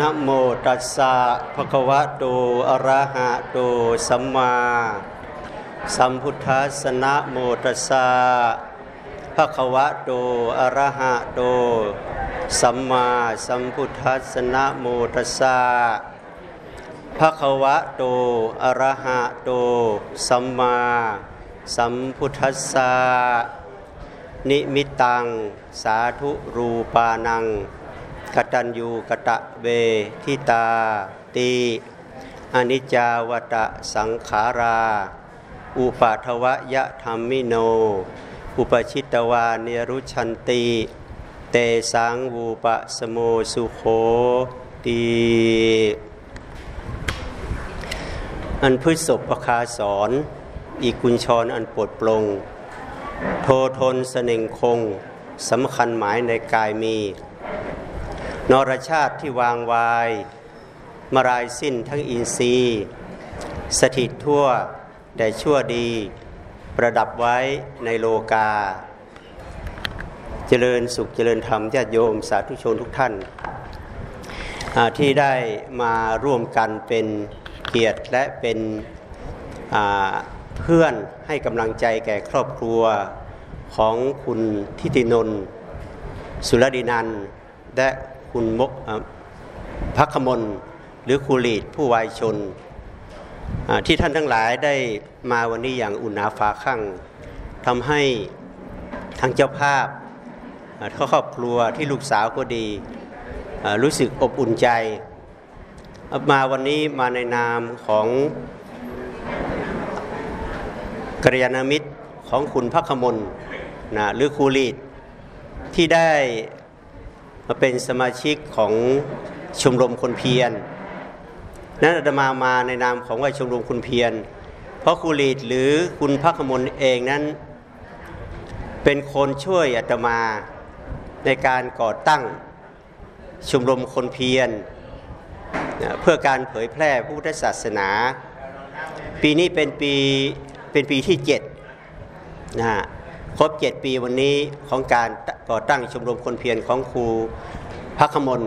นะโมตัสสะภะคะวะโตอะระหะโตสัมมาสัมพุทธัสสะนะโมตัสสะภะคะวะโตอะระหะโตสัมมาสัมพุทธัสสะนะโมตัสสะภะคะวะโตอะระหะโตสัมมาสัมพุทธัสสะนิมิตัง สาธุรูปานัง กตัญญูกะตะเบทิตาติอนิจจาวตะสังขารา อุปาทวะยะธรรมิโน อุปชิตวาเนรุชันติ เตสังวูปะสโมสุโขตีอันพฤศพประคาสอน อีกุญชรอันปวดปลง โททนเสน่งคงสำคัญหมายในกายมี นรชาติที่วางวาย มารายสิ้นทั้งอินทรีย์ สถิตทั่วแต่ชั่วดี ประดับไว้ในโลกา เจริญสุขเจริญธรรมญาติโยมสาธุชนทุกท่านที่ได้มาร่วมกันเป็นเกียรติและเป็นเพื่อนให้กำลังใจแก่ครอบครัวของคุณทิตินนท์สุรดินันและ คุณมกพักขมลหรือคูลีดผู้วายชน ที่ท่านทั้งหลายได้มาวันนี้อย่างอุ่นหนาฟ้าข้างทำให้ทางเจ้าภาพครอบครัวที่ลูกสาวก็ดี รู้สึกอบอุ่นใจ มาวันนี้มาในนามของกรยานามิตรของคุณพักขมลนะหรือคูลีดที่ได้ มาเป็นสมาชิกของชมรมคนเพียรนั้นอาตมามาในนามของว่าชมรมคนเพียร เพราะคูลีดหรือคุณพักขมลเองนั้น เป็นคนช่วยอาตมาในการก่อตั้งชมรมคนเพียร เพื่อการเผยแพร่พุทธศาสนา ปีนี้เป็นปีเป็นปีที่7นะฮะ ครบ7ปีวันนี้ของการก่อตั้งชมรมคนเพียรของครูพักขมล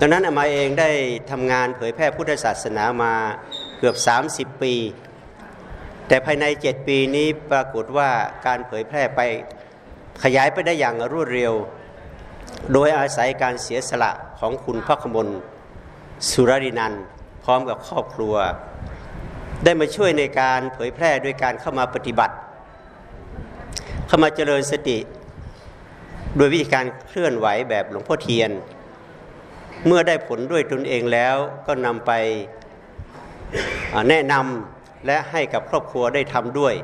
ดังนั้นอามาเองได้ทำงานเผยแพร่พุทธศาสนามาเกือบ 30 ปี แต่ภายใน 7 ปีนี้ปรากฏว่าการเผยแพร่ไปขยายไปได้อย่างรวดเร็ว โดยอาศัยการเสียสละของคุณพักขมลสุรดินัน พร้อมกับครอบครัว ได้มาช่วยในการเผยแพร่ด้วยการเข้ามาปฏิบัติ เข้ามาเจริญสติ โดยวิธีการเคลื่อนไหวแบบหลวงพ่อเทียน เมื่อได้ผลด้วยตนเองแล้วก็นำไปแนะนำและให้กับครอบครัวได้ทำด้วย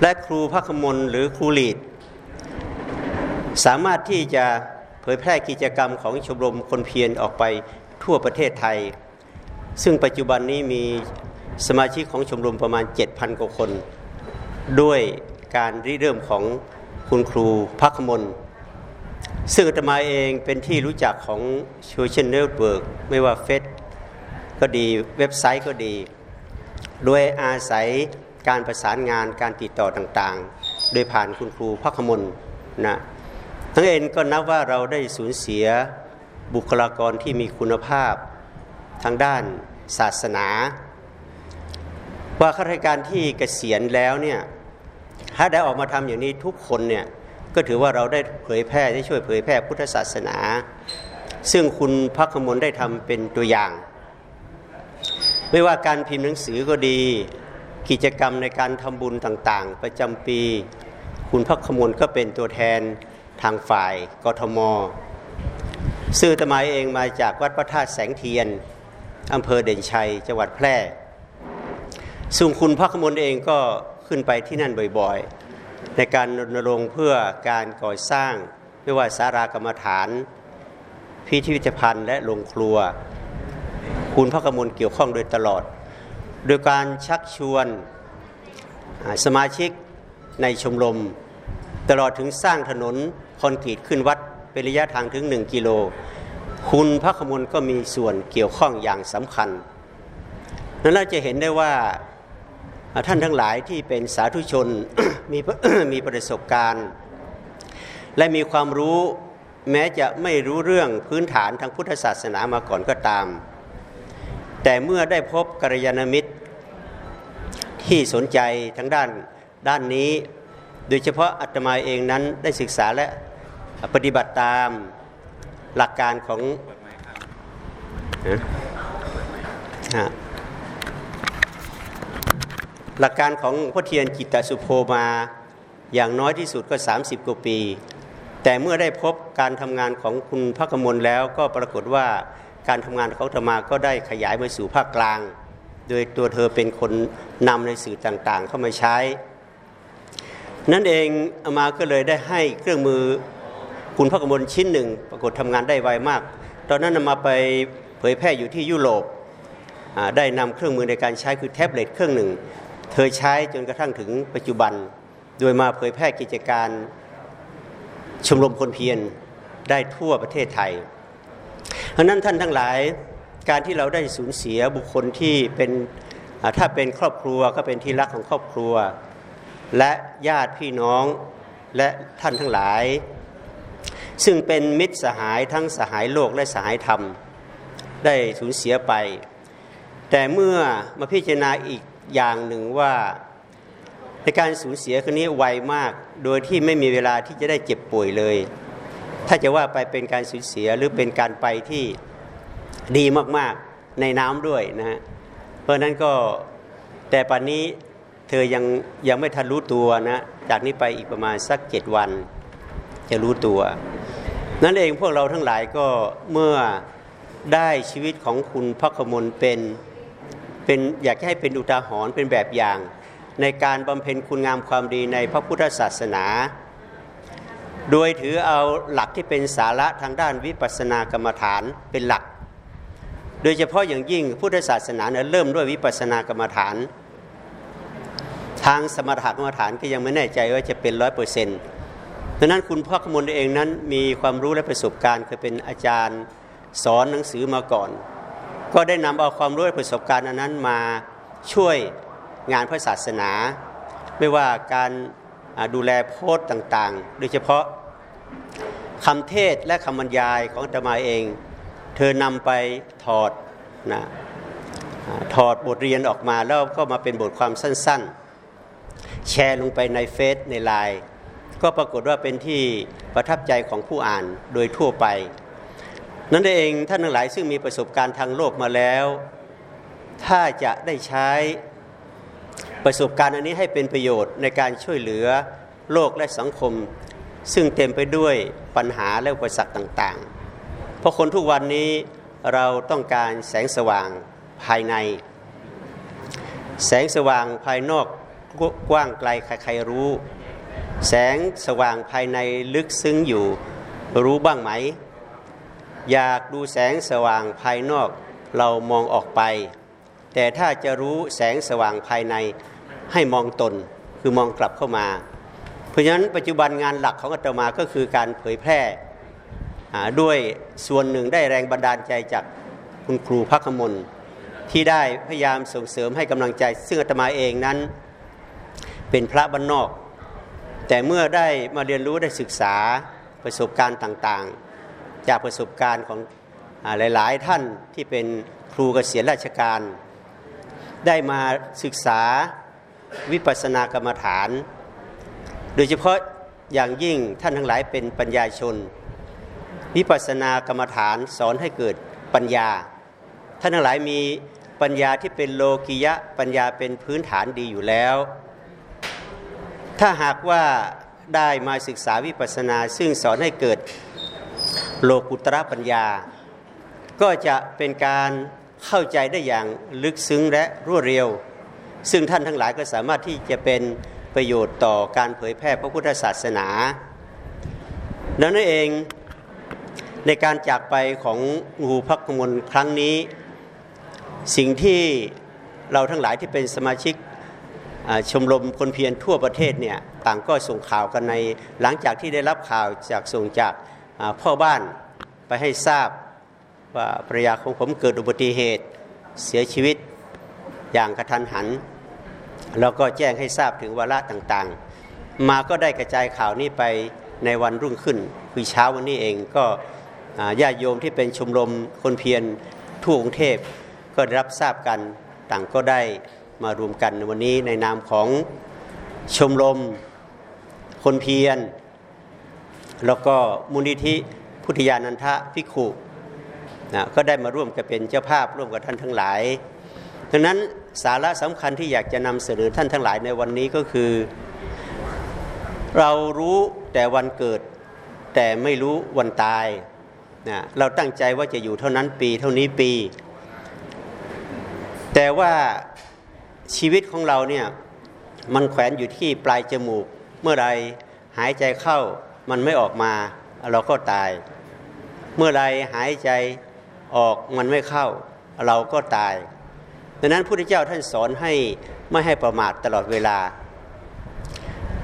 และครูพักมลหรือครูลีด สามารถที่จะเผยแพร่กิจกรรมของชมรมคนเพียรออกไปทั่วประเทศไทย ซึ่งปัจจุบันนี้มีสมาชิกของชมรมประมาณ 7,000 กว่าคน ด้วยการริเริ่มของคุณครูพักมลซึ่งอาตมาเองเป็นที่รู้จักของ social network ไม่ว่า Face ก็ดีเว็บไซต์ก็ดีโดยอาศัยการประสานงานการติดต่อต่างๆ โดยผ่านคุณครูพักมลนะทั้งเองก็นับว่าเราได้สูญเสียบุคลากรที่มีคุณภาพทางด้านศาสนา ว่าข้าราชการที่เกษียณแล้วเนี่ย ถ้าได้ออกมาทำอย่างนี้ทุกคนเนี่ยก็ถือว่าเราได้เผยแพร่ได้ช่วยเผยแพร่พุทธศาสนา ซึ่งคุณพักขมลได้ทำเป็นตัวอย่าง ไม่ว่าการพิมพ์หนังสือก็ดี กิจกรรมในการทำบุญต่างๆ ประจำปี คุณพักขมลก็เป็นตัวแทนทางฝ่ายกทมซื่อตมายเองมาจากวัดพระธาตุแสงเทียนอำเภอเด่นชัยจังหวัดแพร่ส่วนคุณพักขมลเองก็ ขึ้นไปที่นั่นบ่อยๆ ในการรณรงค์เพื่อการก่อสร้าง ไม่ว่าสารากรรมฐาน พิพิธภัณฑ์และโรงครัว คุณพระกมลเกี่ยวข้องโดยตลอด โดยการชักชวนสมาชิกในชมรม ตลอดถึงสร้างถนนคอนกรีตขึ้นวัดเป็นระยะทางถึง 1 กิโล คุณพระขมลก็มีส่วนเกี่ยวข้องอย่างสำคัญนั้นเราจะเห็นได้ว่า ท่านทั้งหลายที่เป็นสาธุชนมีมีประสบการณ์ และมีความรู้แม้จะไม่รู้เรื่องพื้นฐานทางพุทธศาสนามาก่อนก็ตาม แต่เมื่อได้พบกัลยาณมิตร ที่สนใจทั้งด้านด้านนี้ โดยเฉพาะอาตมาเองนั้นได้ศึกษาและปฏิบัติตามหลักการของ หลักการของพ่อเทียนจิตตสุโภมาอย่างน้อยที่สุดก็ 30 กว่าปี แต่เมื่อได้พบการทำงานของคุณพระกมลแล้วก็ปรากฏว่าการทำงานของธรรมาก็ได้ขยายมาสู่ภาคกลาง โดยตัวเธอเป็นคนนำในสื่อต่างๆ เข้ามาใช้ นั่นเองอามาก็เลยได้ให้เครื่องมือคุณพระกมลชิ้นหนึ่ง ปรากฏทำงานได้ไวมาก ตอนนั้นนามาไปเผยแพร่อยู่ที่ยุโรปได้นำเครื่องมือในการใช้คือแท็บเล็ตเครื่องหนึ่ง เธอใช้จนกระทั่งถึงปัจจุบัน โดยมาเผยแพร่กิจการชมรมคนเพียรได้ทั่วประเทศไทยเพราะนั้นท่านทั้งหลายการที่เราได้สูญเสียบุคคลที่เป็นถ้าเป็นครอบครัวก็เป็นที่รักของครอบครัว และญาติพี่น้องและท่านทั้งหลาย ซึ่งเป็นมิตรสหายทั้งสหายโลกและสหายธรรม ได้สูญเสียไป แต่เมื่อมาพิจารณาอีก อย่างหนึ่งว่าในการสูญเสียครั้งนี้ไวมาก โดยที่ไม่มีเวลาที่จะได้เจ็บป่วยเลย ถ้าจะว่าไปเป็นการสูญเสียหรือเป็นการไปที่ดีมากๆในน้ำด้วยนะฮะเพราะนั้นก็แต่ปัจนี้เธอยังยังไม่ทันรู้ตัวนะจากนี้ไปอีกประมาณสักเจ็ดวัน จะรู้ตัว นั่นเองพวกเราทั้งหลายก็เมื่อได้ชีวิตของคุณพระขมลเป็น เป็นอยากให้เป็นอุทาหรณ์เป็นแบบอย่าง ในการบำเพ็ญคุณงามความดีในพระพุทธศาสนา โดยถือเอาหลักที่เป็นสาระทางด้านวิปัสสนากรรมฐานเป็นหลัก โดยเฉพาะอย่างยิ่งพุทธศาสนาเนี่ยเริ่มด้วยวิปัสสนากรรมฐาน ทางสมถกรรมฐานก็ยังไม่แน่ใจว่าจะเป็นร้อยเปอร์เซ็นต์ดังนั้นคุณพ่อขมลเองนั้นมีความรู้และประสบการณ์เคยเป็นอาจารย์สอนหนังสือมาก่อน ก็ได้นำเอาความรู้และประสบการณ์อันนั้นมาช่วยงานพระศาสนา ไม่ว่าการดูแลโพสต์ต่างๆ โดยเฉพาะคำเทศและคำบรรยายของตมาเอง เธอนำไปถอดนะถอดบทเรียนออกมาแล้วก็มาเป็นบทความสั้นๆ แชร์ลงไปในเฟซในไลน์ก็ปรากฏว่าเป็นที่ประทับใจของผู้อ่านโดยทั่วไป นั่นเองท่านทั้งหลายซึ่งมีประสบการณ์ทางโลกมาแล้ว ถ้าจะได้ใช้ประสบการณ์อันนี้ให้เป็นประโยชน์ในการช่วยเหลือโลกและสังคม ซึ่งเต็มไปด้วยปัญหาและอุปสรรคต่างๆ เพราะคนทุกวันนี้เราต้องการแสงสว่างภายใน แสงสว่างภายนอกกว้างไกลใครๆรู้ แสงสว่างภายในลึกซึ้งอยู่รู้บ้างไหม อยากดูแสงสว่างภายนอกเรามองออกไป แต่ถ้าจะรู้แสงสว่างภายในให้มองตนคือมองกลับเข้ามา เพราะฉะนั้นปัจจุบันงานหลักของอาตมาก็คือการเผยแพร่ด้วยส่วนหนึ่งได้แรงบันดาลใจจากคุณครูพักขมลที่ได้พยายามส่งเสริมให้กำลังใจ ซึ่งอาตมาเองนั้น เป็นพระบ้านนอก แต่เมื่อได้มาเรียนรู้ได้ศึกษาประสบการณ์ต่างๆ จากประสบการณ์ของหลาย ๆ ท่านที่เป็นครูเกษียณราชการ ได้มาศึกษาวิปัสสนากรรมฐาน โดยเฉพาะอย่างยิ่งท่านทั้งหลายเป็นปัญญาชน วิปัสสนากรรมฐานสอนให้เกิดปัญญา ท่านทั้งหลายมีปัญญาที่เป็นโลกิยะปัญญาเป็นพื้นฐานดีอยู่แล้ว ถ้าหากว่าได้มาศึกษาวิปัสสนาซึ่งสอนให้เกิด โลกุตระปัญญา ก็จะเป็นการเข้าใจได้อย่างลึกซึ้งและรวดเร็ว ซึ่งท่านทั้งหลายก็สามารถที่จะเป็นประโยชน์ต่อการเผยแพร่พระพุทธศาสนา ดังนั้นเองในการจากไปของงูพักมลครั้งนี้ สิ่งที่เราทั้งหลายที่เป็นสมาชิกชมรมคนเพียรทั่วประเทศเนี่ยต่างก็ส่งข่าวกันในหลังจากที่ได้รับข่าวจากส่งจาก พ่อบ้านไปให้ทราบว่าภรรยาของผมเกิดอุบัติเหตุเสียชีวิตอย่างกระทันหัน แล้วก็แจ้งให้ทราบถึงวาระต่างๆ มาก็ได้กระจายข่าวนี้ไปในวันรุ่งขึ้น คือเช้าวันนี้เองก็ญาติโยมที่เป็นชมรมคนเพียรทั่วกรุงเทพก็ได้รับทราบกันต่างก็ได้มารวมกันวันนี้ในนามของชมรมคนเพียร แล้วก็มูลนิธิพุทธยานันทะพิขุนะก็ได้มาร่วมกันเป็นเจ้าภาพร่วมกับท่านทั้งหลาย ดังนั้นสาระสำคัญที่อยากจะนำเสนอท่านทั้งหลายในวันนี้ก็คือ เรารู้แต่วันเกิด แต่ไม่รู้วันตายนะเราตั้งใจว่าจะอยู่เท่านั้นปีเท่านี้ปี แต่ว่าชีวิตของเราเนี่ยมันแขวนอยู่ที่ปลายจมูก เมื่อไรหายใจเข้า มันไม่ออกมาเราก็ตาย เมื่อไรหายใจออกมันไม่เข้า เราก็ตาย ดังนั้นพระพุทธเจ้าท่านสอนให้ไม่ให้ประมาทตลอดเวลา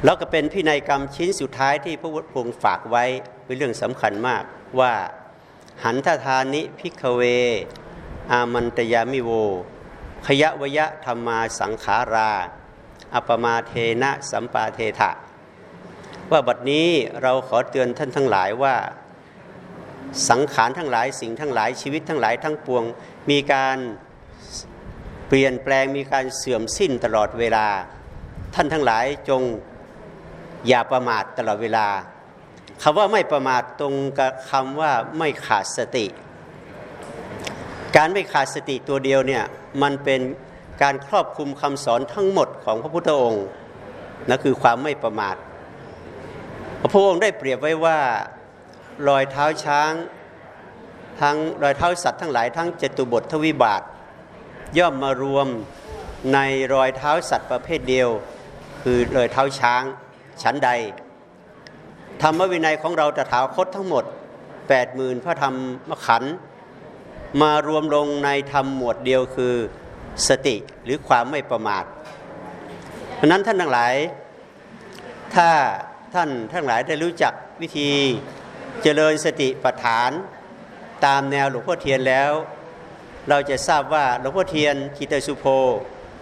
แล้วก็เป็นพินัยกรรมชิ้นสุดท้ายที่พระพุทธองค์ฝากไว้เป็นเรื่องสำคัญมากว่าหันทธานิพิกเว อามันตยามิโว ขยะวยะธรรมาสังขารา อัปมาเทนะสัมปาเทถะ ว่าบัดนี้เราขอเตือนท่านทั้งหลายว่า สังขารทั้งหลายสิ่งทั้งหลายชีวิตทั้งหลายทั้งปวง มีการเปลี่ยนแปลงมีการเสื่อมสิ้นตลอดเวลา ท่านทั้งหลายจงอย่าประมาทตลอดเวลาคำว่าไม่ประมาทตรงกับคำว่าไม่ขาดสติ การไม่ขาดสติตัวเดียวเนี่ยมันเป็นการครอบคลุมคำสอนทั้งหมดของพระพุทธองค์นั่นคือความไม่ประมาท พระพุทธองค์ได้เปรียบไว้ว่ารอยเท้าช้างทั้งรอยเท้าสัตว์ทั้งหลายทั้งเจตุบททวิบาท ย่อมมารวมในรอยเท้าสัตว์ประเภทเดียว คือรอยเท้าช้างชั้นใด ธรรมวินัยของเราตถาคตทั้งหมด8มื่นพระธรรมขันมารวมลงในธรรมหมวดเดียวคือสติหรือความไม่ประมาทเพราะนั้นท่านทั้งหลาย ถ้า ท่านทั้งหลายได้รู้จักวิธีเจริญสติปัฏฐาน ตามแนวหลวงพ่อเทียนแล้ว เราจะทราบว่าหลวงพ่อเทียนกิตสุโภ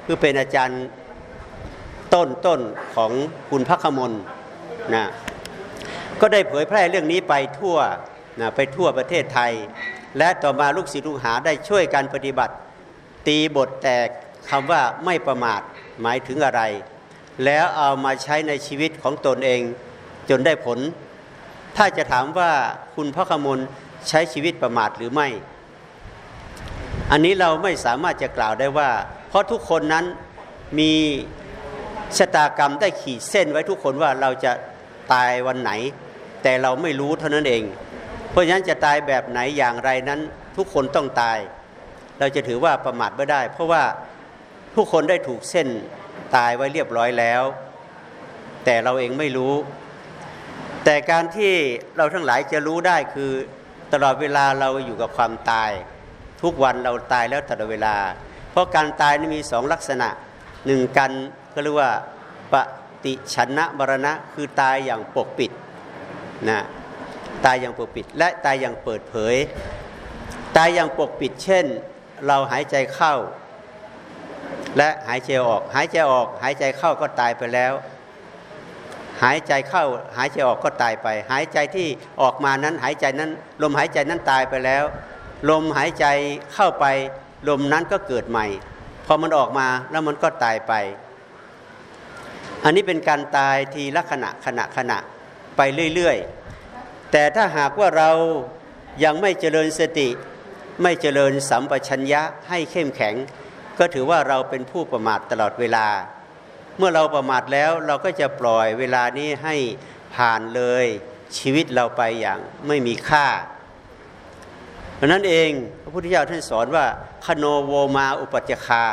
คือเป็นอาจารย์ต้นต้นของคุณพักขมลนะก็ได้เผยแพร่เรื่องนี้ไปทั่วนะไปทั่วประเทศไทย และต่อมาลูกศิษย์ลูกหาได้ช่วยการปฏิบัติ ตีบทแตกคำว่าไม่ประมาทหมายถึงอะไร แล้วเอามาใช้ในชีวิตของตนเองจนได้ผล ถ้าจะถามว่าคุณพระขมลใช้ชีวิตประมาทหรือไม่ อันนี้เราไม่สามารถจะกล่าวได้ว่า เพราะทุกคนนั้นมีชะตากรรมได้ขีดเส้นไว้ทุกคนว่าเราจะตายวันไหน แต่เราไม่รู้เท่านั้นเอง เพราะฉะนั้นจะตายแบบไหนอย่างไรนั้น ทุกคนต้องตาย เราจะถือว่าประมาทไม่ได้ เพราะว่าทุกคนได้ถูกเส้น ตายไว้เรียบร้อยแล้ว แต่เราเองไม่รู้ แต่การที่เราทั้งหลายจะรู้ได้คือ ตลอดเวลาเราอยู่กับความตาย ทุกวันเราตายแล้วตลอดเวลา เพราะการตายนี่มีสองลักษณะหนึ่งกันก็เรียกว่าปฏิชนะมรณะคือตายอย่างปกปิดนะตายอย่างปกปิด และตายอย่างเปิดเผย ตายอย่างปกปิด เช่น เราหายใจเข้า และหายใจออก หายใจออก หายใจเข้าก็ตายไปแล้ว หายใจเข้า หายใจออกก็ตายไป หายใจที่ออกมานั้น หายใจนั้น ลมหายใจนั้นตายไปแล้ว ลมหายใจเข้าไป ลมนั้นก็เกิดใหม่ พอมันออกมาแล้วมันก็ตายไป อันนี้เป็นการตายทีละขณะขณะขณะไปเรื่อยๆ แต่ถ้าหากว่าเรายังไม่เจริญสติ ไม่เจริญสัมปชัญญะให้เข้มแข็ง ก็ถือว่าเราเป็นผู้ประมาทตลอดเวลา เมื่อเราประมาทแล้วเราก็จะปล่อยเวลานี้ให้ผ่านเลยชีวิตเราไปอย่างไม่มีค่าเพราะนั้นเองพระพุทธเจ้าท่านสอนว่าคโนโวมาอุปัจคา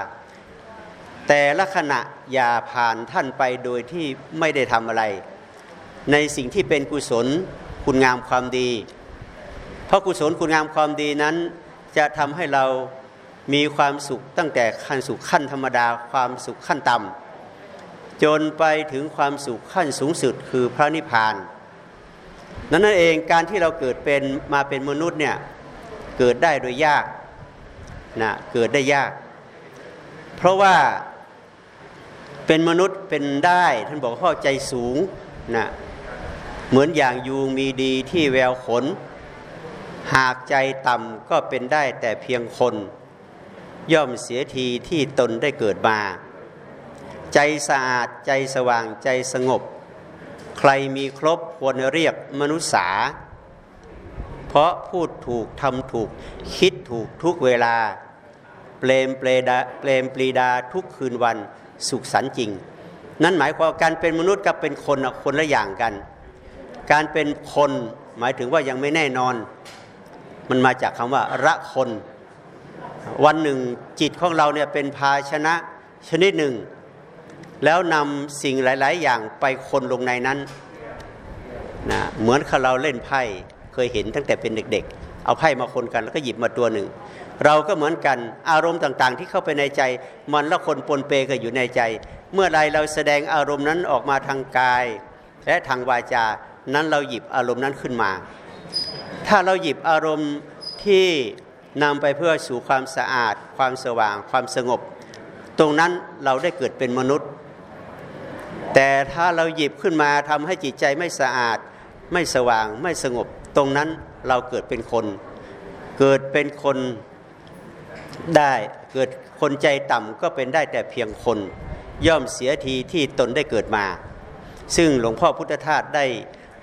แต่ละขณะอย่าผ่านท่านไปโดยที่ไม่ได้ทำอะไร ในสิ่งที่เป็นกุศลคุณงามความดี เพราะกุศลคุณงามความดีนั้นจะทำให้เรา มีความสุขตั้งแต่ขั้นสุขขั้นธรรมดาความสุขขั้นต่ำจนไปถึงความสุขขั้นสูงสุดคือพระนิพพานนั้นนั่นเองการที่เราเกิดเป็นมาเป็นมนุษย์เนี่ยเกิดได้โดยยากนะเกิดได้ยาก เพราะว่าเป็นมนุษย์เป็นได้ท่านบอกข้อใจสูงนะเหมือนอย่างยูงมีดีที่แววขน หากใจต่ำก็เป็นได้แต่เพียงคน ย่อมเสียทีที่ตนได้เกิดมา ใจสะอาดใจสว่างใจสงบ ใครมีครบควรเรียกมนุษย์สา เพราะพูดถูกทำถูกคิดถูกทุกเวลา เปลมเปลดาเปลมปรีดาทุกคืนวันสุขสันจริง นั่นหมายความการเป็นมนุษย์กับเป็นคนคนละอย่างกัน การเป็นคนหมายถึงว่ายังไม่แน่นอน มันมาจากคำว่า ระคน วันหนึ่งจิตของเราเนี่ยเป็นภาชนะชนิดหนึ่ง แล้วนำสิ่งหลาย ๆ อย่างไปคนลงในนั้นนะเหมือนเราเล่นไพ่เคยเห็นตั้งแต่เป็นเด็ก ๆ เอาไพ่มาคนกันแล้วก็หยิบมาตัวหนึ่ง เราก็เหมือนกันอารมณ์ต่าง ๆ ที่เข้าไปในใจ มันละคนปนเปก็อยู่ในใจ เมื่อไรเราแสดงอารมณ์นั้นออกมาทางกาย และทางวาจา นั้นเราหยิบอารมณ์นั้นขึ้นมา ถ้าเราหยิบอารมณ์ที่ นำไปเพื่อสู่ความสะอาด ความสว่าง ความสงบ ตรงนั้นเราได้เกิดเป็นมนุษย์ แต่ถ้าเราหยิบขึ้นมาทำให้จิตใจไม่สะอาด ไม่สว่างไม่สงบ ตรงนั้นเราเกิดเป็นคน เกิดเป็นคนได้เกิดคนใจต่ำก็เป็นได้แต่เพียงคน ย่อมเสียทีที่ตนได้เกิดมา ซึ่งหลวงพ่อพุทธทาสได้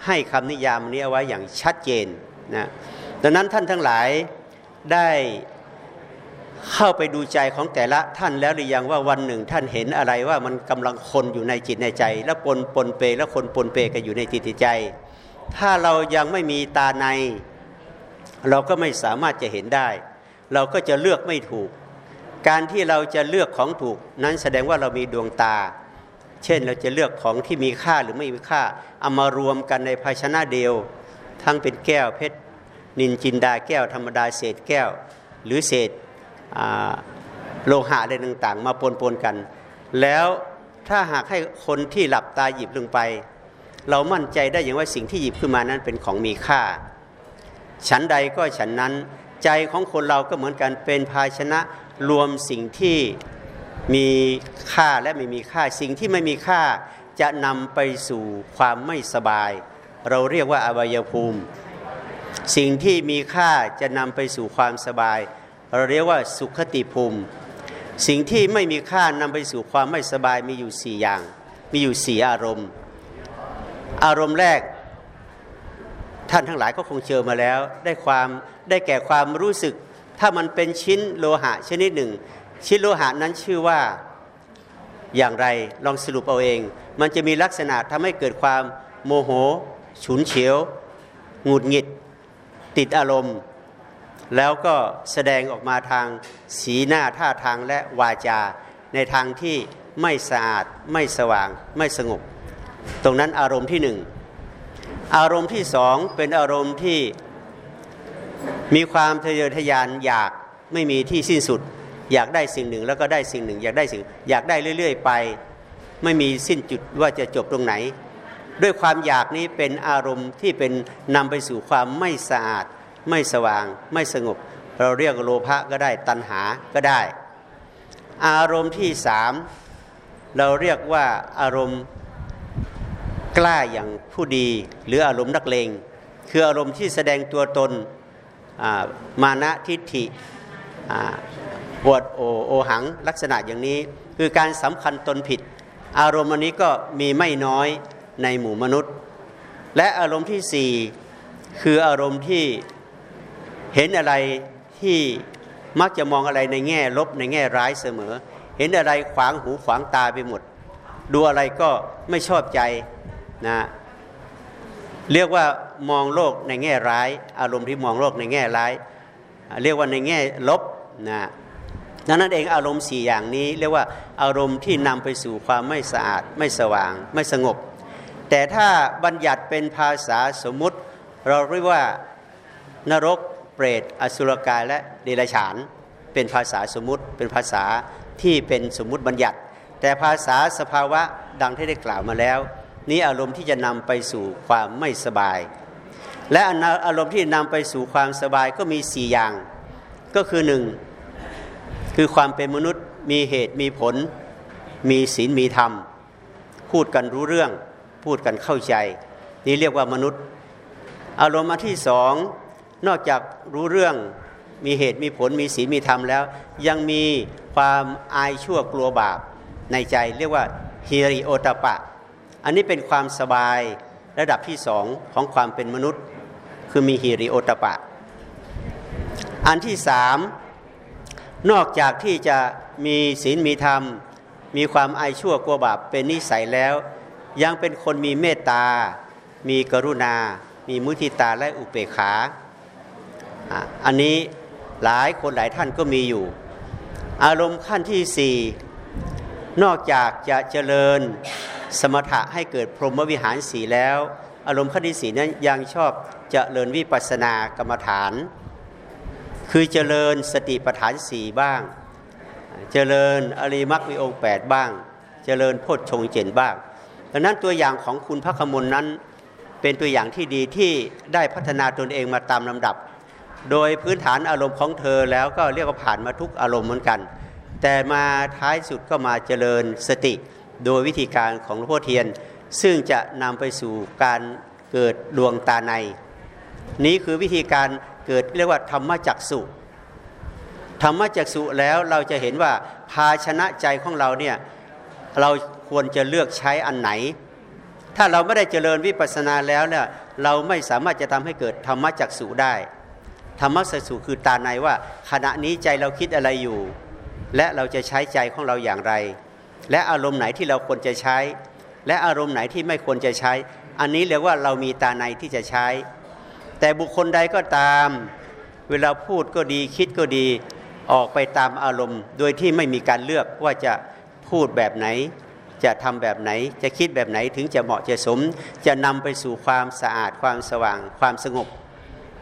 ให้คำนิยามนี้เอาไว้อย่างชัดเจนนะดังนั้นท่านทั้งหลาย ได้เข้าไปดูใจของแต่ละท่านแล้วหรือยังว่าวันหนึ่งท่านเห็นอะไรว่ามันกำลังคนอยู่ในจิตในใจ แล้วปนปนเปแล้วคนปนเปกันอยู่ในจิตใจ ถ้าเรายังไม่มีตาใน เราก็ไม่สามารถจะเห็นได้ เราก็จะเลือกไม่ถูก การที่เราจะเลือกของถูก นั้นแสดงว่าเรามีดวงตา เช่นเราจะเลือกของที่มีค่าหรือไม่มีค่าเอามารวมกันในภาชนะเดียว ทั้งเป็นแก้วเพชร นินจินดาแก้ว ธรรมดาเศษแก้ว หรือเศษโลหะอะไรต่างๆ มาปนๆกัน แล้วถ้าหากให้คนที่หลับตาหยิบลงไป เรามั่นใจได้อย่างว่าสิ่งที่หยิบขึ้นมานั้นเป็นของมีค่า ฉันใดก็ฉันนั้นใจของคนเราก็เหมือนกันเป็นภาชนะรวมสิ่งที่มีค่าและไม่มีค่าสิ่งที่ไม่มีค่าจะนำไปสู่ความไม่สบาย เราเรียกว่าอวัยภูมิ สิ่งที่มีค่าจะนำไปสู่ความสบาย เราเรียกว่าสุขติภูมิ สิ่งที่ไม่มีค่านำไปสู่ความไม่สบายมีอยู่สี่อย่าง มีอยู่สี่อารมณ์ อารมณ์แรก ท่านทั้งหลายก็คงเจอมาแล้ว ได้ความได้แก่ความรู้สึก ถ้ามันเป็นชิ้นโลหะชนิดหนึ่ง ชิ้นโลหะนั้นชื่อว่าอย่างไรลองสรุปเอาเอง มันจะมีลักษณะทำให้เกิดความโมโห ฉุนเฉียว หงุดหงิด ติดอารมณ์ แล้วก็แสดงออกมาทางสีหน้าท่าทางและวาจา ในทางที่ไม่สะอาด ไม่สว่าง ไม่สงบ ตรงนั้นอารมณ์ที่หนึ่งอารมณ์ที่สองเป็นอารมณ์ที่มีความทะเยอทะยานอยากไม่มีที่สิ้นสุด อยากได้สิ่งหนึ่งแล้วก็ได้สิ่งหนึ่ง อยากได้สิ่ง อยากได้เรื่อย ๆ ไป ไม่มีสิ้นจุดว่าจะจบตรงไหน ด้วยความอยากนี้เป็นอารมณ์ที่เป็นนำไปสู่ความไม่สะอาด ไม่สว่าง ไม่สงบ เราเรียกโลภะก็ได้ตัณหาก็ได้ อารมณ์ที่สามเราเรียกว่าอารมณ์กล้าอย่างผู้ดี หรืออารมณ์นักเลงคืออารมณ์ที่แสดงตัวตนมานะทิฏฐิปวดโอโอหังลักษณะอย่างนี้ คือการสำคัญตนผิด อารมณ์อันนี้ก็มีไม่น้อย ในหมู่มนุษย์ และอารมณ์ที่สี่คืออารมณ์ที่เห็นอะไรที่มักจะมองอะไรในแง่ลบในแง่ร้ายเสมอ เห็นอะไรขวางหูขวางตาไปหมด ดูอะไรก็ไม่ชอบใจนะเรียกว่ามองโลกในแง่ร้าย อารมณ์ที่มองโลกในแง่ร้าย เรียกว่าในแง่ลบนะดังนั้นเองอารมณ์สี่อย่างนี้ เรียกว่าอารมณ์ที่นำไปสู่ความไม่สะอาด ไม่สว่าง ไม่สงบ แต่ถ้าบัญญัติเป็นภาษาสมมุติ เราเรียกว่านรกเปรตอสุรกายและเดรัจฉาน เป็นภาษาสมมุติ เป็นภาษาที่เป็นสมมุติบัญญัติ แต่ภาษาสภาวะดังที่ได้กล่าวมาแล้ว นี้อารมณ์ที่จะนำไปสู่ความไม่สบาย และอารมณ์ที่นำไปสู่ความสบายก็มีสี่อย่าง ก็คือหนึ่งคือความเป็นมนุษย์มีเหตุมีผล มีศีลมีธรรม พูดกันรู้เรื่อง พูดกันเข้าใจ นี่เรียกว่ามนุษย์ อารมณ์ที่สองนอกจากรู้เรื่องมีเหตุมีผลมีศีลมีธรรมแล้ว ยังมีความอายชั่วกลัวบาปในใจเรียกว่าฮิริโอตปะ อันนี้เป็นความสบายระดับที่สองของความเป็นมนุษย์ คือมีฮิริโอตปะ อันที่สามนอกจากที่จะมีศีลมีธรรม มีความอายชั่วกลัวบาปเป็นนิสัยแล้ว ยังเป็นคนมีเมตตา มีกรุณา มีมุทิตาและอุเบกขา อันนี้หลายคนหลายท่านก็มีอยู่ อารมณ์ขั้นที่สี่นอกจากจะเจริญสมถะให้เกิดพรหมวิหารสีแล้ว อารมณ์ขั้นที่สี่นั้นยังชอบเจริญวิปัสสนากรรมฐาน คือเจริญสติปัฏฐานสี่บ้าง เจริญอริมักมีองค์แปดบ้าง เจริญโพชฌงเจนบ้าง ดังนั้นตัวอย่างของคุณพระขมลนั้น เป็นตัวอย่างที่ดีที่ได้พัฒนาตนเองมาตามลำดับ โดยพื้นฐานอารมณ์ของเธอแล้วก็เรียกว่าผ่านมาทุกอารมณ์เหมือนกัน แต่มาท้ายสุดก็มาเจริญสติ โดยวิธีการของหลวงพ่อเทียน ซึ่งจะนำไปสู่การเกิดดวงตาใน นี้คือวิธีการเกิดเรียกว่าธรรมจักสุธรรมจักสุแล้วเราจะเห็นว่าภาชนะใจของเราเนี่ยเรา ควรจะเลือกใช้อันไหน ถ้าเราไม่ได้เจริญวิปัสสนาแล้วเนี่ยเราไม่สามารถจะทำให้เกิดธรรมจักสุได้ ธรรมจักสุคือตาในว่า ขณะนี้ใจเราคิดอะไรอยู่ และเราจะใช้ใจของเราอย่างไร และอารมณ์ไหนที่เราควรจะใช้ และอารมณ์ไหนที่ไม่ควรจะใช้ อันนี้เรียกว่าเรามีตาในที่จะใช้ แต่บุคคลใดก็ตาม เวลาพูดก็ดีคิดก็ดีออกไปตามอารมณ์ โดยที่ไม่มีการเลือกว่าจะพูดแบบไหน จะทำแบบไหน จะคิดแบบไหนถึงจะเหมาะจะสม จะนำไปสู่ความสะอาดความสว่างความสงบ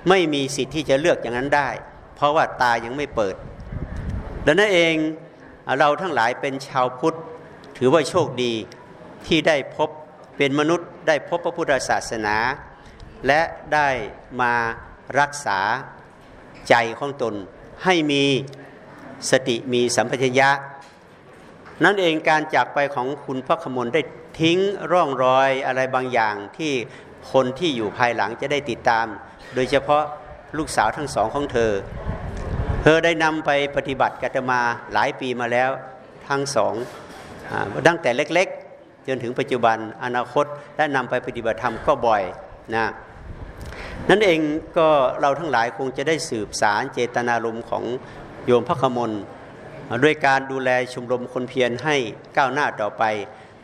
ไม่มีสิทธิ์ที่จะเลือกอย่างนั้นได้ เพราะว่าตายังไม่เปิดดังนั้นเองเราทั้งหลายเป็นชาวพุทธ ถือว่าโชคดีที่ได้พบเป็นมนุษย์ ได้พบพระพุทธศาสนา และได้มารักษาใจของตน ให้มีสติมีสัมปชัญญะ นั่นเองการจากไปของคุณพระขมลได้ทิ้งร่องรอยอะไรบางอย่างที่คนที่อยู่ภายหลังจะได้ติดตาม โดยเฉพาะลูกสาวทั้งสองของเธอ เธอได้นำไปปฏิบัติกัตมาหลายปีมาแล้วทั้งสองตั้งแต่เล็กๆ จนถึงปัจจุบันอนาคตได้นำไปปฏิบัติธรรมก็บ่อยนะนั่นเองก็เราทั้งหลายคงจะได้สืบสารเจตนารมณ์ของโยมพระขมล ด้วยการดูแลชมรมคนเพียรให้ก้าวหน้าต่อไป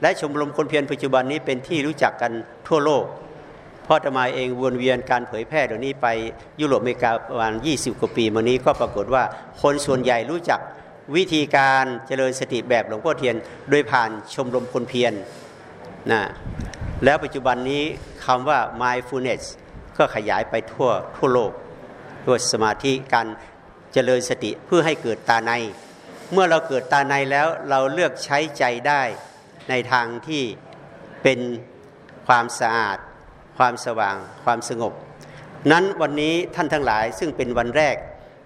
และชมรมคนเพียรปัจจุบันนี้เป็นที่รู้จักกันทั่วโลกพราะธรรมาเองวนเวียนการเผยแพร่เดี๋ยวนี้ไปยุโรปอเมริกาประมาณ 20 กว่าปีมานี้ก็ปรากฏว่าคนส่วนใหญ่รู้จักวิธีการเจริญสติแบบหลวงพ่อเทียน โดยผ่านชมรมคนเพียรนะแล้วปัจจุบันนี้คำว่า mindfulness ก็ขยายไปทั่วทั่วโลกด้วยสมาธิการเจริญสติเพื่อให้เกิดตาใน เมื่อเราเกิดตาในแล้วเราเลือกใช้ใจได้ในทางที่เป็นความสะอาด ความสว่าง ความสงบ นั้นวันนี้ท่านทั้งหลายซึ่งเป็นวันแรก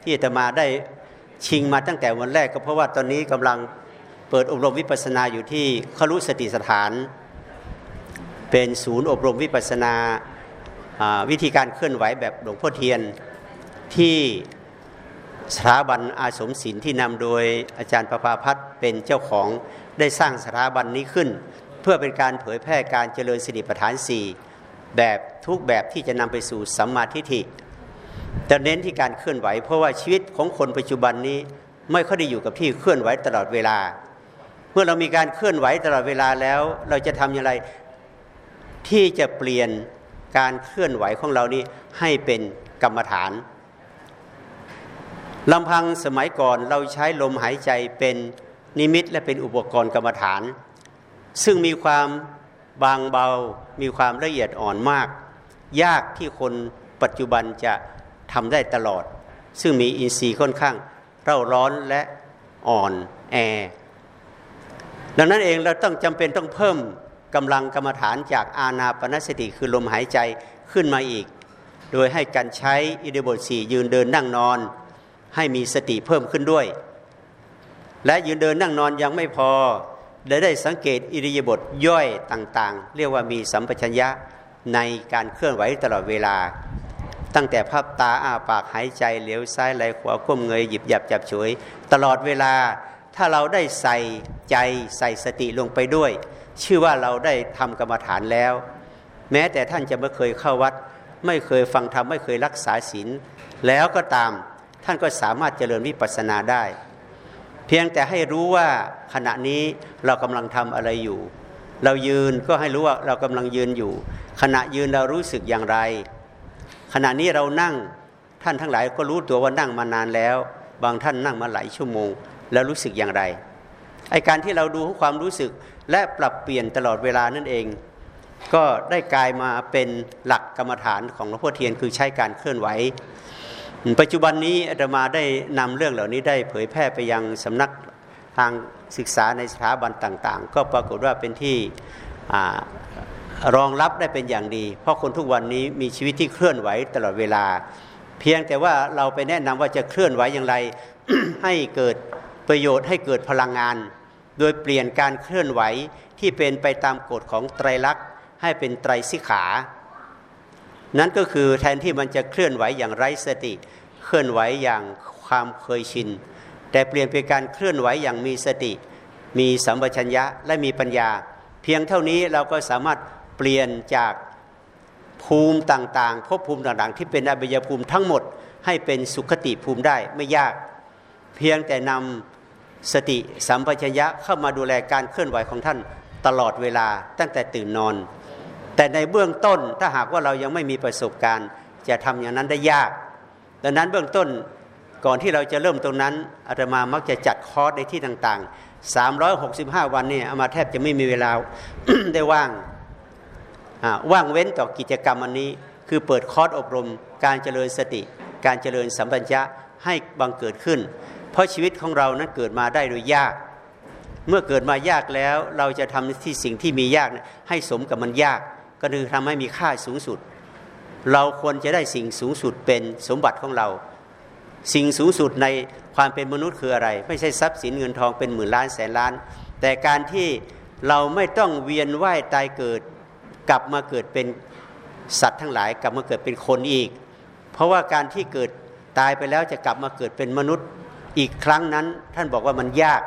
ที่จะมาได้ชิงมาตั้งแต่วันแรกก็เพราะว่าตอนนี้กำลังเปิดอบรมวิปัสนาอยู่ที่ครุสติสถาน เป็นศูนย์อบรมวิปัสนาวิธีการเคลื่อนไหวแบบหลวงพ่อเทียนที่ สถาบันอาสมศิลป์ที่นำโดยอาจารย์ประภาพัฒน์เป็นเจ้าของได้สร้างสถาบันนี้ขึ้น เพื่อเป็นการเผยแพร่การเจริญสติปัฏฐานสี่แบบทุกแบบที่จะนำไปสู่สัมมาทิฏฐิจะเน้นที่การเคลื่อนไหว เพราะว่าชีวิตของคนปัจจุบันนี้ไม่ค่อยได้อยู่กับที่เคลื่อนไหวตลอดเวลา เมื่อเรามีการเคลื่อนไหวตลอดเวลาแล้ว เราจะทำอย่างไรที่จะเปลี่ยนการเคลื่อนไหวของเรานี้ให้เป็นกรรมฐาน ลำพังสมัยก่อนเราใช้ลมหายใจเป็นนิมิตและเป็นอุปกรณ์กรรมฐาน ซึ่งมีความบางเบา มีความละเอียดอ่อนมาก ยากที่คนปัจจุบันจะทำได้ตลอด ซึ่งมีอินทรีย์ค่อนข้างเร่าร้อนและอ่อนแอ ดังนั้นเองเราต้องจำเป็นต้องเพิ่มกำลังกรรมฐานจากอาณาปณสติคือลมหายใจขึ้นมาอีก โดยให้การใช้อิเดบทสี่ยืนเดินนั่งนอน ให้มีสติเพิ่มขึ้นด้วย และยืนเดินนั่งนอนยังไม่พอได้ได้สังเกตอิริยาบถย่อยต่างๆ เรียกว่ามีสัมปชัญญะในการเคลื่อนไหวตลอดเวลา ตั้งแต่ภาพตาอ้าปากหายใจเหลียวซ้ายไหลขวาก้มเงยหยิบหยับจับฉวย ตลอดเวลาถ้าเราได้ใส่ใจใส่สติลงไปด้วย ชื่อว่าเราได้ทำกรรมฐานแล้ว แม้แต่ท่านจะไม่เคยเข้าวัด ไม่เคยฟังธรรมไม่เคยรักษาศีลแล้วก็ตาม ท่านก็สามารถเจริญวิปัสสนาได้ เพียงแต่ให้รู้ว่าขณะนี้เรากำลังทำอะไรอยู่ เรายืนก็ให้รู้ว่าเรากำลังยืนอยู่ ขณะยืนเรารู้สึกอย่างไร ขณะนี้เรานั่งท่านทั้งหลายก็รู้ตัวว่านั่งมานานแล้ว บางท่านนั่งมาหลายชั่วโมง แล้วรู้สึกอย่างไรไอการที่เราดูความรู้สึกและปรับเปลี่ยนตลอดเวลานั่นเอง ก็ได้กลายมาเป็นหลักกรรมฐานของหลวงพ่อเทียนคือใช้การเคลื่อนไหว ปัจจุบันนี้อาตมาได้นำเรื่องเหล่านี้ได้เผยแพร่ไปยังสำนักทางศึกษาในสถาบันต่างๆ ก็ปรากฏว่าเป็นที่รองรับได้เป็นอย่างดี เพราะคนทุกวันนี้มีชีวิตที่เคลื่อนไหวตลอดเวลา เพียงแต่ว่าเราไปแนะนำว่าจะเคลื่อนไหวอย่างไรให้เกิดประโยชน์ให้เกิดพลังงาน โดยเปลี่ยนการเคลื่อนไหวที่เป็นไปตามกฎของไตรลักษณ์ให้เป็นไตรสิขา นั่นก็คือแทนที่มันจะเคลื่อนไหวอย่างไร้สติ เคลื่อนไหวอย่างความเคยชิน แต่เปลี่ยนเป็นการเคลื่อนไหวอย่างมีสติ มีสัมปชัญญะและมีปัญญา เพียงเท่านี้เราก็สามารถเปลี่ยนจากภูมิต่างๆภพภูมิต่างๆ ที่เป็นอบายภูมิทั้งหมด ให้เป็นสุขติภูมิได้ไม่ยาก เพียงแต่นำสติสัมปชัญญะเข้ามาดูแลการเคลื่อนไหวของท่านตลอดเวลาตั้งแต่ตื่นนอน แต่ในเบื้องต้นถ้าหากว่าเรายังไม่มีประสบการณ์ จะทำอย่างนั้นได้ยาก ดังนั้นเบื้องต้นก่อนที่เราจะเริ่มตรงนั้นอาตมามักจะจัดคอร์สในที่ต่าง ๆ 365 วันเนี่ยอามาแทบจะไม่มีเวลาได้ว่างว่างเว้นต่อกิจกรรมอันนี้ คือเปิดคอร์สอบรม การเจริญสติ การเจริญสัมปัญญะให้บังเกิดขึ้น เพราะชีวิตของเรานั้นเกิดมาได้โดยยาก เมื่อเกิดมายากแล้วเราจะทำที่สิ่งที่มียากให้สมกับมันยาก ก็คือทำให้มีค่าสูงสุด เราควรจะได้สิ่งสูงสุดเป็นสมบัติของเรา สิ่งสูงสุดในความเป็นมนุษย์คืออะไร ไม่ใช่ทรัพย์สินเงินทองเป็นหมื่นล้านแสนล้าน แต่การที่เราไม่ต้องเวียนว่ายตายเกิด กลับมาเกิดเป็นสัตว์ทั้งหลาย กลับมาเกิดเป็นคนอีก เพราะว่าการที่เกิดตายไปแล้วจะกลับมาเกิดเป็นมนุษย์อีกครั้งนั้น ท่านบอกว่ามันยาก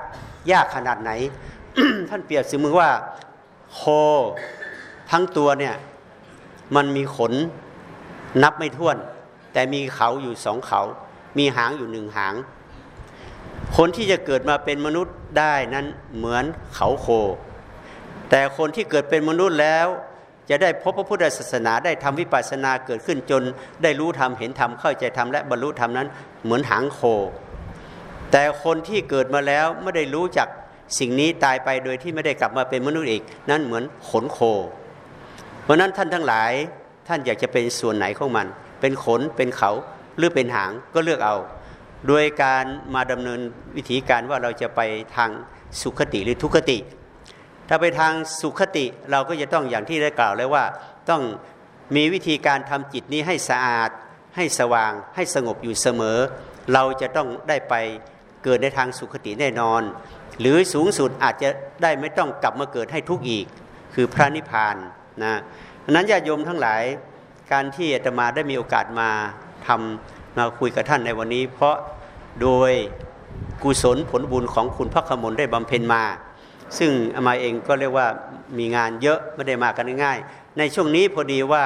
ยากขนาดไหน ท่านเปรียบเสมือนว่าโค ทั้งตัวเนี่ยมันมีขนนับไม่ถ้วน แต่มีเขาอยู่สองเขา มีหางอยู่หนึ่งหาง คนที่จะเกิดมาเป็นมนุษย์ได้นั้นเหมือนเขาโค แต่คนที่เกิดเป็นมนุษย์แล้ว จะได้พบพระพุทธศาสนาได้ทำวิปัสสนาเกิดขึ้นจน ได้รู้ธรรมเห็นธรรมเข้าใจธรรมและบรรลุธรรมนั้น เหมือนหางโค แต่คนที่เกิดมาแล้วไม่ได้รู้จักสิ่งนี้ตายไปโดยที่ไม่ได้กลับมาเป็นมนุษย์อีก นั่นเหมือนขนโค เพราะนั้นท่านทั้งหลายท่านอยากจะเป็นส่วนไหนของมัน เป็นขนเป็นเขาหรือเป็นหางก็เลือกเอา โดยการมาดำเนินวิธีการว่าเราจะไปทางสุขติหรือทุกติ ถ้าไปทางสุขติเราก็จะต้องอย่างที่ได้กล่าวแล้วว่า ต้องมีวิธีการทำจิตนี้ให้สะอาด ให้สว่าง ให้สงบอยู่เสมอ เราจะต้องได้ไปเกิดในทางสุขติแน่นอน หรือสูงสุดอาจจะได้ไม่ต้องกลับมาเกิดให้ทุกข์อีก คือพระนิพพาน นะนั้นญาติโยมทั้งหลายการที่อาตมาได้มีโอกาสมาทำมาคุยกับท่านในวันนี้ เพราะโดยกุศลผลบุญของคุณพระขมลได้บำเพ็ญมา ซึ่งอามาเองก็เรียกว่ามีงานเยอะไม่ได้มากันง่ายๆในช่วงนี้พอดีว่า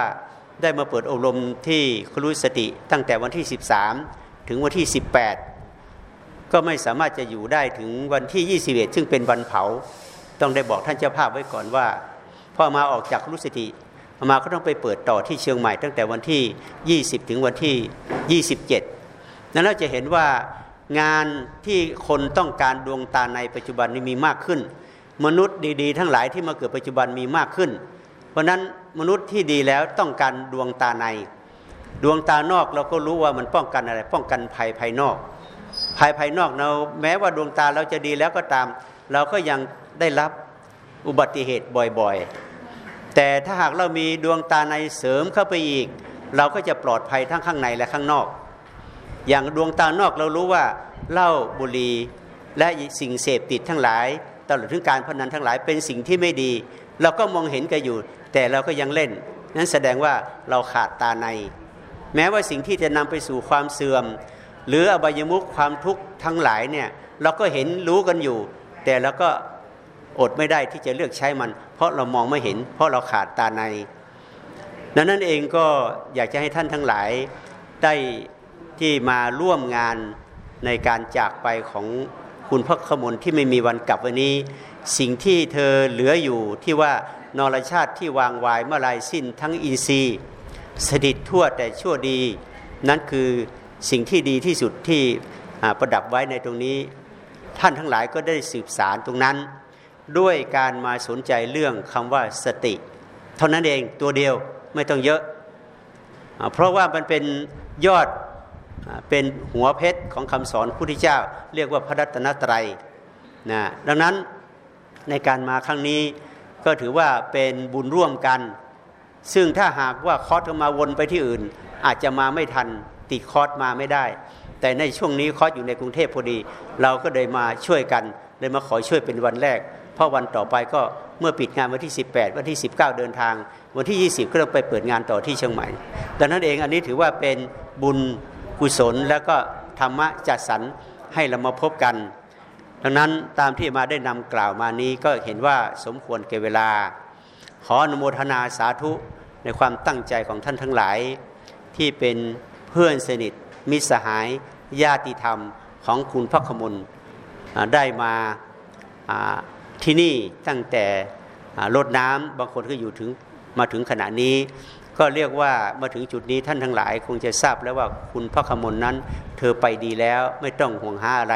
ได้มาเปิดอบรมที่ครุสติตั้งแต่วันที่ 13 ถึงวันที่ 18 ก็ไม่สามารถจะอยู่ได้ถึงวันที่ 21 ซึ่งเป็นวันเผา ต้องได้บอกท่านเจ้าภาพไว้ก่อนว่า พอมาออกจากครุสติมาก็ต้องไปเปิดต่อที่เชียงใหม่ ตั้งแต่วันที่ 20 ถึงวันที่ 27 นั้นเราจะเห็นว่างานที่คนต้องการดวงตาในปัจจุบันนี้มีมากขึ้น มนุษย์ดีๆ ทั้งหลายที่มาเกิดปัจจุบันมีมากขึ้น เพราะนั้นมนุษย์ที่ดีแล้วต้องการดวงตาใน ดวงตานอกเราก็รู้ว่ามันป้องกันอะไร ป้องกันภัยภายนอก ภายภายนอกเราแม้ว่าดวงตาเราจะดีแล้วก็ตาม เราก็ยังได้รับ อุบัติเหตุบ่อยๆ แต่ถ้าหากเรามีดวงตาในเสริมเข้าไปอีก เราก็จะปลอดภัยทั้งข้างในและข้างนอก อย่างดวงตานอกเรารู้ว่าเหล้าบุหรี่และสิ่งเสพติดทั้งหลายตลอดถึงการพนันทั้งหลายเป็นสิ่งที่ไม่ดี เราก็มองเห็นกันอยู่ แต่เราก็ยังเล่น นั้นแสดงว่าเราขาดตาใน แม้ว่าสิ่งที่จะนำไปสู่ความเสื่อม หรืออบายมุขความทุกข์ทั้งหลายเนี่ยเราก็เห็นรู้กันอยู่ แต่เราก็ อดไม่ได้ที่จะเลือกใช้มัน เพราะเรามองไม่เห็น เพราะเราขาดตาในดังนั้นเองก็อยากจะให้ท่านทั้งหลายได้ที่มาร่วมงานในการจากไปของคุณพระขมลที่ไม่มีวันกลับวันนี้ สิ่งที่เธอเหลืออยู่ที่ว่านรชาติที่วางวายเมื่อไรสิ้นทั้งอินทรีย์สดิดทั่วแต่ชั่วดี นั่นคือสิ่งที่ดีที่สุดที่ประดับไว้ในตรงนี้ ท่านทั้งหลายก็ได้สืบสารตรงนั้น ด้วยการมาสนใจเรื่องคำว่าสติ เท่านั้นเองตัวเดียวไม่ต้องเยอะ เพราะว่ามันเป็นยอดเป็นหัวเพชรของคำสอนพุทธเจ้า เรียกว่าพระรัตนตรัยนะดังนั้นในการมาครั้งนี้ก็ถือว่าเป็นบุญร่วมกัน ซึ่งถ้าหากว่าคอร์สมาวนไปที่อื่น อาจจะมาไม่ทันติดคอร์สมาไม่ได้ แต่ในช่วงนี้คอร์สอยู่ในกรุงเทพพอดี เราก็เลยมาช่วยกันเลยมาขอช่วยเป็นวันแรก เพราะวันต่อไปก็เมื่อปิดงานวันที่ 18 วันที่ 19 เดินทาง วันที่ 20 ก็ต้องไปเปิดงานต่อที่เชียงใหม่ดังนั้นเองอันนี้ถือว่าเป็นบุญกุศลแล้วก็ธรรมะจัดสรรให้เรามาพบกัน ดังนั้นตามที่มาได้นำกล่าวมานี้ก็เห็นว่าสมควรเก่เวลา ขออนุโมทนาสาธุในความตั้งใจของท่านทั้งหลาย ที่เป็นเพื่อนสนิทมิสหายญาติธรรมของคุณพักขมลได้มา ที่นี่ตั้งแต่รดน้ำบางคนก็อยู่ถึงมาถึงขณะนี้ ก็เรียกว่ามาถึงจุดนี้ท่านทั้งหลายคงจะทราบแล้วว่าคุณพระขมลนั้น เธอไปดีแล้วไม่ต้องห่วงหาอะไร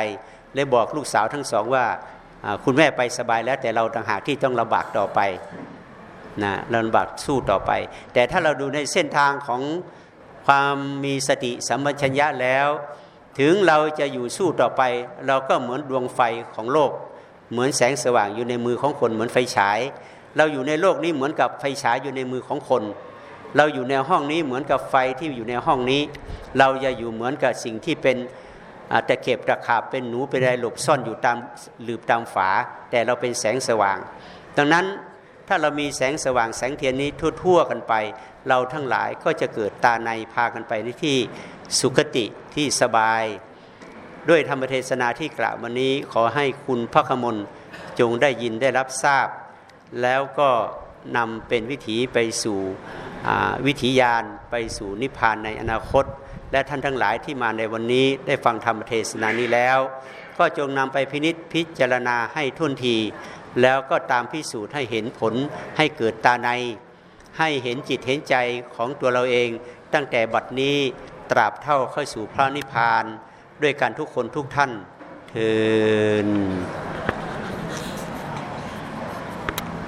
เลยบอกลูกสาวทั้งสองว่าคุณแม่ไปสบายแล้วแต่เราต่างหากที่ต้องลำบากต่อไปนะลำบากสู้ต่อไป แต่ถ้าเราดูในเส้นทางของความมีสติสัมปชัญญะแล้ว ถึงเราจะอยู่สู้ต่อไป เราก็เหมือนดวงไฟของโลก เหมือนแสงสว่างอยู่ในมือของคนเหมือนไฟฉาย เราอยู่ในโลกนี้เหมือนกับไฟฉายอยู่ในมือของคน เราอยู่ในห้องนี้เหมือนกับไฟที่อยู่ในห้องนี้ เราจะอยู่เหมือนกับสิ่งที่เป็นตะเข็บตะขาบเป็นหนูเป็นอะไรหลบซ่อนอยู่ตามหลืบตามฝา แต่เราเป็นแสงสว่าง ดังนั้นถ้าเรามีแสงสว่างแสงเทียนนี้ทั่วๆกันไป เราทั้งหลายก็จะเกิดตาในพากันไปในที่สุขติที่สบาย ด้วยธรรมเทศนาที่กล่าววันนี้ขอให้คุณพระขมลจงได้ยินได้รับทราบ แล้วก็นำเป็นวิถีไปสู่วิถียานไปสู่นิพพานในอนาคต และท่านทั้งหลายที่มาในวันนี้ได้ฟังธรรมเทศนานี้แล้ว ก็จงนำไปพินิษพิจารณาให้ทุนที แล้วก็ตามพิสูจน์ให้เห็นผลให้เกิดตาใน ให้เห็นจิตเห็นใจของตัวเราเอง ตั้งแต่บัดนี้ตราบเท่าเข้าสู่พระนิพพาน ด้วยการทุกคนทุกท่านเทิน